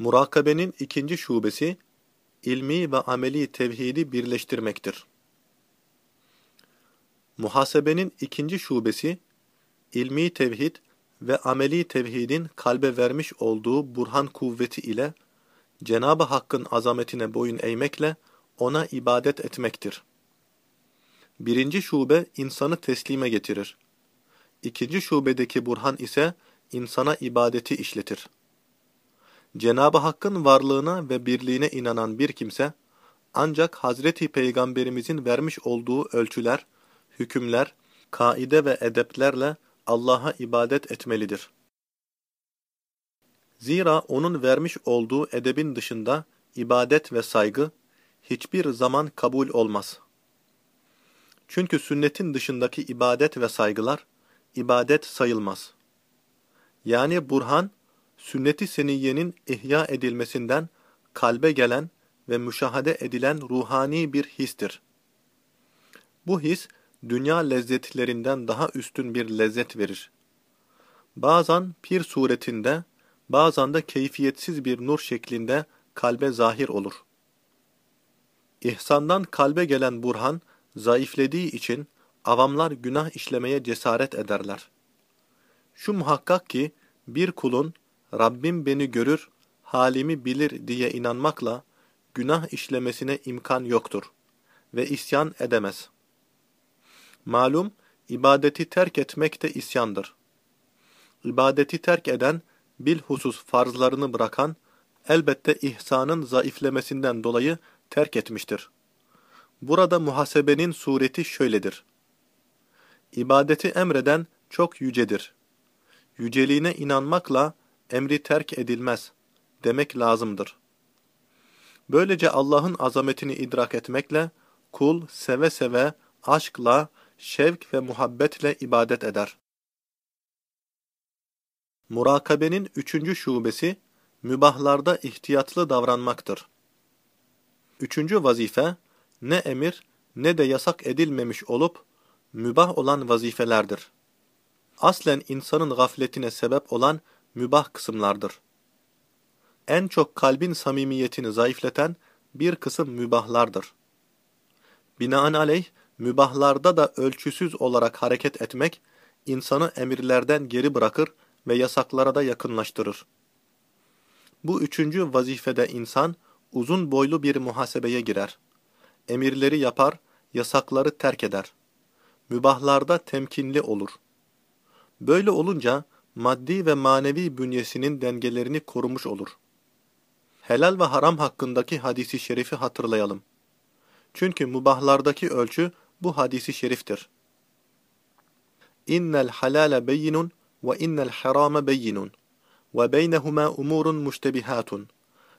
Murakabenin ikinci şubesi, ilmi ve ameli tevhidi birleştirmektir. Muhasebenin ikinci şubesi, ilmi tevhid ve ameli tevhidin kalbe vermiş olduğu burhan kuvveti ile Cenab-ı Hakk'ın azametine boyun eğmekle ona ibadet etmektir. Birinci şube insanı teslime getirir. İkinci şubedeki burhan ise insana ibadeti işletir. Cenab-ı Hakk'ın varlığına ve birliğine inanan bir kimse, ancak Hazreti Peygamberimizin vermiş olduğu ölçüler, hükümler, kaide ve edeplerle Allah'a ibadet etmelidir. Zira onun vermiş olduğu edebin dışında ibadet ve saygı hiçbir zaman kabul olmaz. Çünkü sünnetin dışındaki ibadet ve saygılar ibadet sayılmaz. Yani burhan, sünnet-i seniyyenin ihya edilmesinden kalbe gelen ve müşahede edilen ruhani bir histir. Bu his, dünya lezzetlerinden daha üstün bir lezzet verir. Bazen pir suretinde, bazen de keyfiyetsiz bir nur şeklinde kalbe zahir olur. İhsandan kalbe gelen burhan, zayıflediği için avamlar günah işlemeye cesaret ederler. Şu muhakkak ki, bir kulun, Rabbim beni görür, halimi bilir diye inanmakla, günah işlemesine imkan yoktur ve isyan edemez. Malum, ibadeti terk etmek de isyandır. İbadeti terk eden, bilhusus farzlarını bırakan, elbette ihsanın zayıflemesinden dolayı terk etmiştir. Burada muhasebenin sureti şöyledir. İbadeti emreden çok yücedir. Yüceliğine inanmakla emri terk edilmez demek lazımdır. Böylece Allah'ın azametini idrak etmekle kul seve seve, aşkla, şevk ve muhabbetle ibadet eder. Murakabenin üçüncü şubesi, mübahlarda ihtiyatlı davranmaktır. Üçüncü vazife, ne emir ne de yasak edilmemiş olup, mübah olan vazifelerdir. Aslen insanın gafletine sebep olan mübah kısımlardır. En çok kalbin samimiyetini zayıfleten bir kısım mübahlardır. Binaenaleyh, mübahlarda da ölçüsüz olarak hareket etmek, insanı emirlerden geri bırakır ve yasaklara da yakınlaştırır. Bu üçüncü vazifede insan, uzun boylu bir muhasebeye girer. Emirleri yapar, yasakları terk eder. Mübahlarda temkinli olur. Böyle olunca, maddi ve manevi bünyesinin dengelerini korumuş olur. Helal ve haram hakkındaki hadisi şerifi hatırlayalım. Çünkü mubahlardaki ölçü bu hadisi şeriftir. İnnel halale beyinun ve innel harame beyinun ve beynehuma umurun müştebihatun.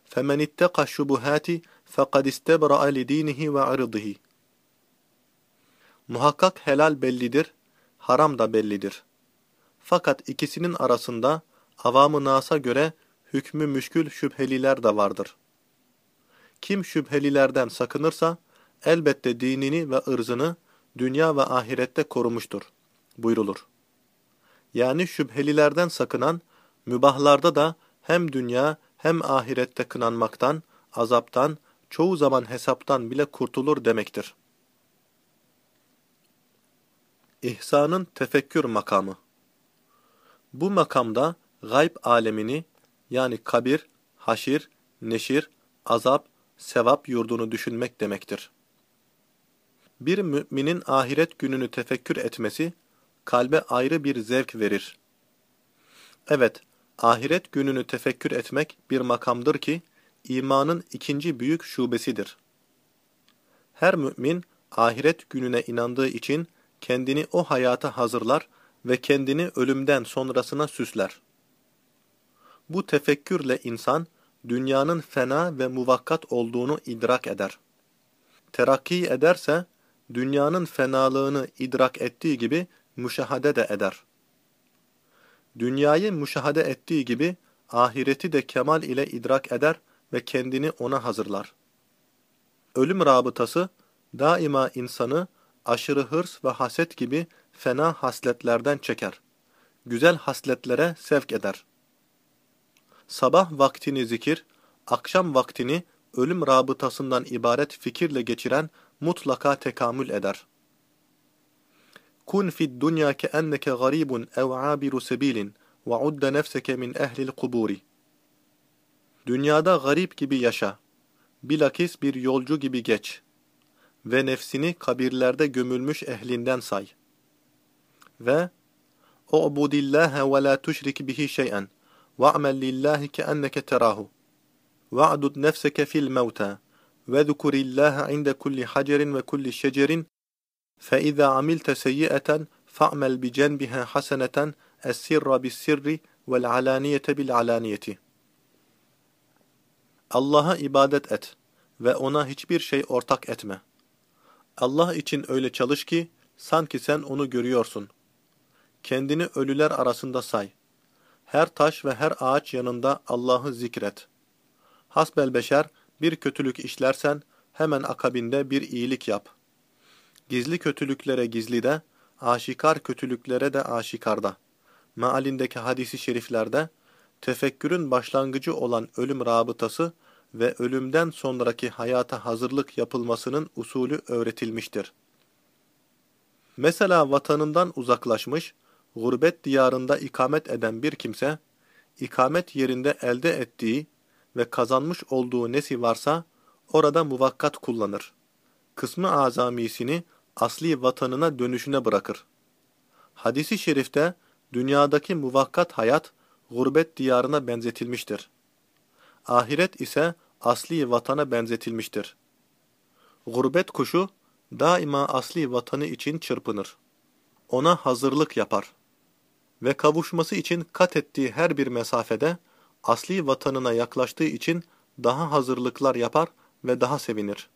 Femen itteka şubuhati fekad istebra'a li dinihi ve irdihi. Muhakkak helal bellidir, haram da bellidir. Fakat ikisinin arasında avamı nasa göre hükmü müşkül şüpheliler de vardır. Kim şüphelilerden sakınırsa, elbette dinini ve ırzını dünya ve ahirette korumuştur, buyrulur. Yani şüphelilerden sakınan, mübahlarda da hem dünya hem ahirette kınanmaktan, azaptan, çoğu zaman hesaptan bile kurtulur demektir. İhsanın tefekkür makamı Bu makamda gayb alemini yani kabir, haşir, neşir, azap, sevap yurdunu düşünmek demektir. Bir müminin ahiret gününü tefekkür etmesi, kalbe ayrı bir zevk verir. Evet, ahiret gününü tefekkür etmek bir makamdır ki, imanın ikinci büyük şubesidir. Her mümin, ahiret gününe inandığı için kendini o hayata hazırlar ve kendini ölümden sonrasına süsler. Bu tefekkürle insan, dünyanın fena ve muvakkat olduğunu idrak eder. Terakki ederse, dünyanın fenalığını idrak ettiği gibi müşahede de eder. Dünyayı müşahede ettiği gibi ahireti de kemal ile idrak eder ve kendini ona hazırlar. Ölüm rabıtası daima insanı aşırı hırs ve haset gibi fena hasletlerden çeker. Güzel hasletlere sevk eder. sabah vaktini zikir, akşam vaktini ölüm rabıtasından ibaret fikirle geçiren mutlaka tekamül eder. Kun fid dunya keenneke garibun ev abiru sebilin ve udde nefseke min ehlil kuburi. Dünyada garip gibi yaşa. Bilakis bir yolcu gibi geç. Ve nefsini kabirlerde gömülmüş ehlinden say Ve U'budillâhe ve la tuşrik bihi şey'en. Ve'mel lillahi keenneke terahu. Ve'dud nefseke fil mevta. وَذُكُرِ اللّٰهَ عِنْدَ كُلِّ حَجَرٍ وَكُلِّ شَجَرٍ فَإِذَا عَمِلْتَ سَيِّئَةً فَأْمَلْ بِجَنْبِهَا حَسَنَةً السِّرَّ بِالسِّرِّ وَالْعَلَانِيَةَ بِالْعَلَانِيَةِ Allah'a ibadet et ve ona hiçbir şey ortak etme. Allah için öyle çalış ki sanki sen onu görüyorsun. Kendini ölüler arasında say. Her taş ve her ağaç yanında Allah'ı zikret. Hasbel beşer bir kötülük işlersen hemen akabinde bir iyilik yap. Gizli kötülüklere gizlide, aşikar kötülüklere de aşikarda. Mealindeki hadisi şeriflerde tefekkürün başlangıcı olan ölüm rabıtası ve ölümden sonraki hayata hazırlık yapılmasının usulü öğretilmiştir. Mesela vatanından uzaklaşmış, gurbet diyarında ikamet eden bir kimse, ikamet yerinde elde ettiği ve kazanmış olduğu nesi varsa orada muvakkat kullanır. Kısmı azamisini asli vatanına dönüşüne bırakır. Hadisi şerifte dünyadaki muvakkat hayat gurbet diyarına benzetilmiştir. Ahiret ise asli vatana benzetilmiştir. Gurbet kuşu daima asli vatanı için çırpınır. Ona hazırlık yapar. Ve kavuşması için kat ettiği her bir mesafede asli vatanına yaklaştığı için daha hazırlıklar yapar ve daha sevinir.